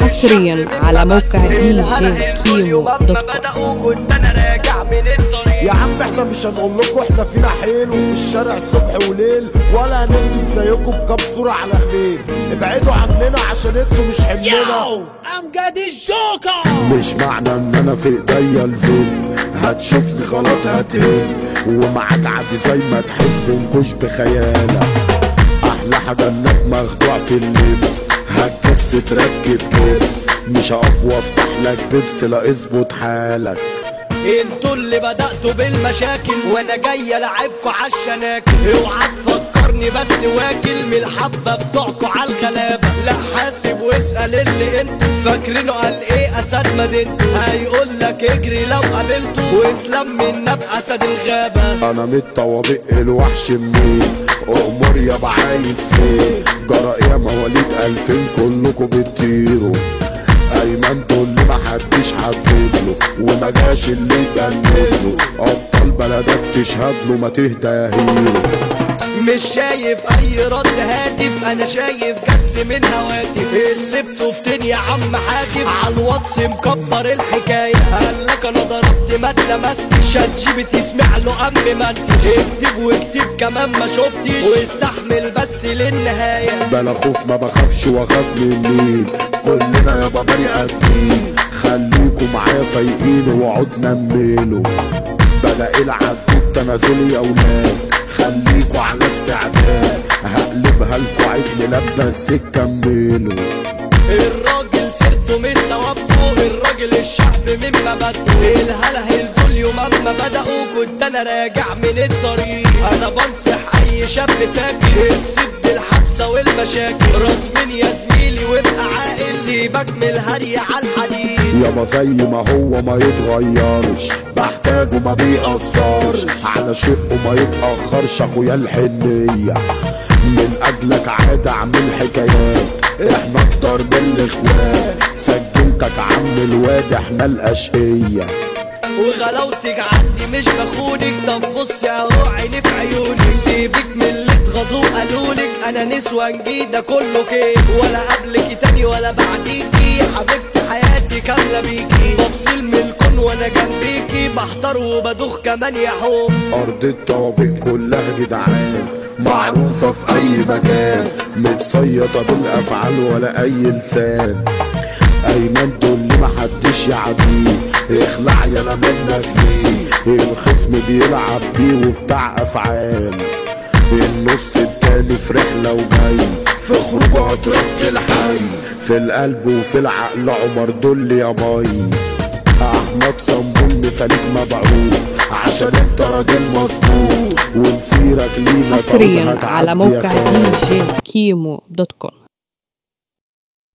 حصريا على موقع دي جي كيمو dot com بدأوا كنت أنا راجع من الطريق يا عم إحنا مش هنقول لكم إحنا فينا حيل وفي الشارع صبح وليل ولا هنكتب زيكم بكام صورة على ايدين ابعدوا عننا عشان أنتوا مش حملنا. امجد الجوكر مش معنى ان أنا في ايديا الفيلم هتشوفني غلط هتهل ومعاك عادي زي ما تحب انكش بخيالك. أحلى حاجة إنك مخدوع في اللبس هتجس تركب كبس مش هقف وافتح لك بيبس لا اظبط حالك. أنتوا اللي بدأتوا بالمشاكل وأنا جاي ألعبكوا عالشناكل. اوعى تفكرني بس واكل من الحبة بتوعكوا عالغلابة. لا حاسب واسأل اللي أنتوا فاكرينه قال إيه أسد مدينته هيقول لك اجري لو قابلته واسلام منا باسد الغابة. أنا من الطوابق الوحش منين؟ امور يا عايز فين؟ جرى يا مواليد ألفين؟ كلكم بتطيروا. ايمن اللي محدش حبيبله وما جاش اللي جنبله أبطال بلدك تشهد له ما تهدى يا هيرو مش شايف أي رد هاتف أنا شايف جس من هواتف. اللي بتفتن يا عم حاكم على الواتس مكبر الحكاية. قال لك أنا ضربت ما اتلمستش. شات جي بي تسمع له ام ما انتش اكتب واكتب كمان ما شفتش. واستحمل بس للنهاية. بلا خوف ما بخافش وأخاف من مين. كلنا يابا بني ادمين خليكوا معايا فايقين واقعدنا نميلوا بدا العب بالتنازل يا أولاد خليكوا على استعداد. هقلبها لكوا عيد ميلاد بس كملوا الراجل سيرته من ثوابته الراجل الشعب من مبادئه. الهلهل دول يوم ما بدأوا كنت أنا راجع من الطريق. أنا بنصح أي شاب فاكر السد الحبسة والمشاكل. راس من يا زميلي وابقى عاقل. سيبك من الهري على الحديد. يابا زي ما هو ما يتغيرش. بحتاجه ما بيأثرش. على شقه ما يتأخرش. أخويا الحنية. من أجلك عادة أعمل حكايات. إحنا أكتر من الاخوات سجلتك عم الواد إحنا الأشقية. وغلاوتك عندي مش بخونك. طب بص اهو عيني في عيوني. سيبك من اللي اتغاظوا قالولك أنا نسوان جديدة كله كيك ولا قبلك تاني ولا بعديكي حبيبتي حياتي كاملة بيكي. بفصل من الكون وأنا جنبيكي. بحضر وبدوخ كمان يا حب أرض الطوابق كلها جدعان. معروفة في أي مكان. متصيطة بالأفعال ولا أي لسان. ايمن دول اللي محدش يعديه اخلع يلا منك ليه؟ الخصم بيلعب بيه وبتاع أفعال. النص التاني في رحلة وجاي. في خروج عطرة الحي. في القلب وفي العقل عمر دول يا مي أحمد صنبول مثالك مبعوث. عشان انت راجل مظبوط. ومسيرك لينا حصريا تعود على موقع فندم. D J كيمو dot com.